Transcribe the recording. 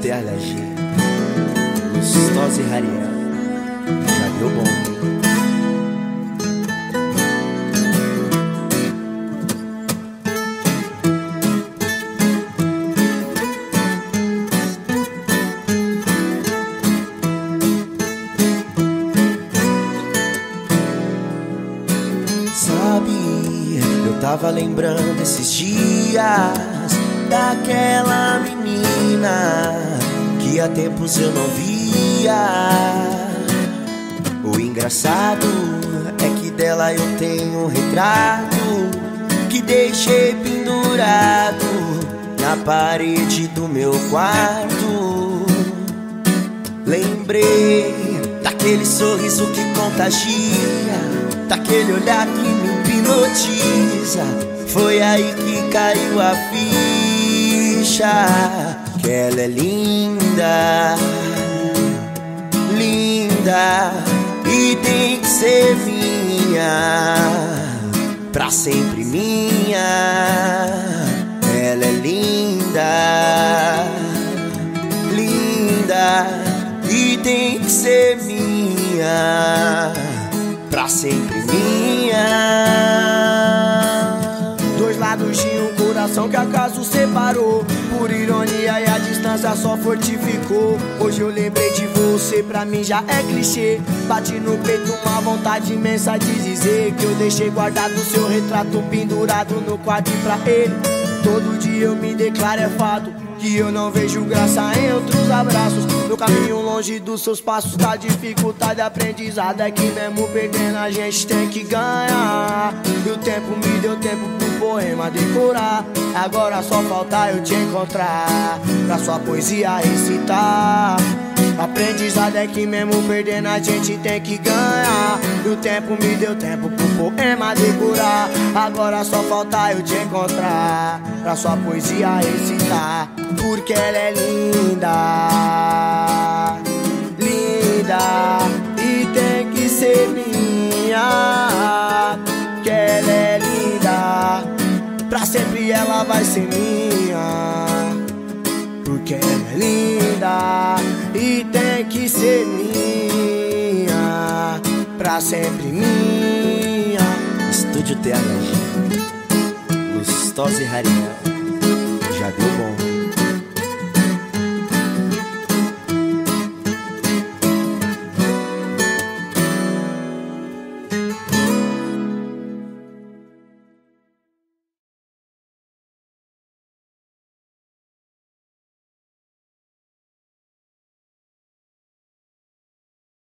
THG, Lustosa e Rariel, já deu bom. Sabe, eu tava lembrando esses dias daquela menina que há tempos eu não via. O engraçado é que dela eu tenho um retrato que deixei pendurado na parede do meu quarto. Lembrei daquele sorriso que contagia daquele olhar que me hipnotiza. Foi aí que caiu a ficha. Que ela é linda, linda e tem que ser minha, pra sempre minha. Ela é linda, linda e tem que ser minha pra sempre minha. Coração que acaso separou. Por ironia e a distância só fortificou. Hoje eu lembrei de você, pra mim já é clichê. Bate no peito uma vontade imensa de dizer que eu deixei guardado seu retrato pendurado no quadro pra ele. Todo dia eu me declaro é fato. Que eu não vejo graça em outros abraços No caminho longe dos seus passos Da dificuldade aprendizado É que mesmo perdendo a gente tem que ganhar E o tempo me deu tempo poema decorar Agora só falta eu te encontrar. Pra sua poesia recitar. Aprendizado é que mesmo perdendo a gente tem que ganhar. E o tempo me deu tempo pro poema decorar Agora só falta eu te encontrar. Pra sua poesia recitar. Porque ela é linda. Linda. E tem que ser minha. Que ela é Pra sempre ela vai ser minha porque ela é linda e tem que ser minha, pra sempre minha. Estúdio THG, Lustosa e Rariel, já deu bom.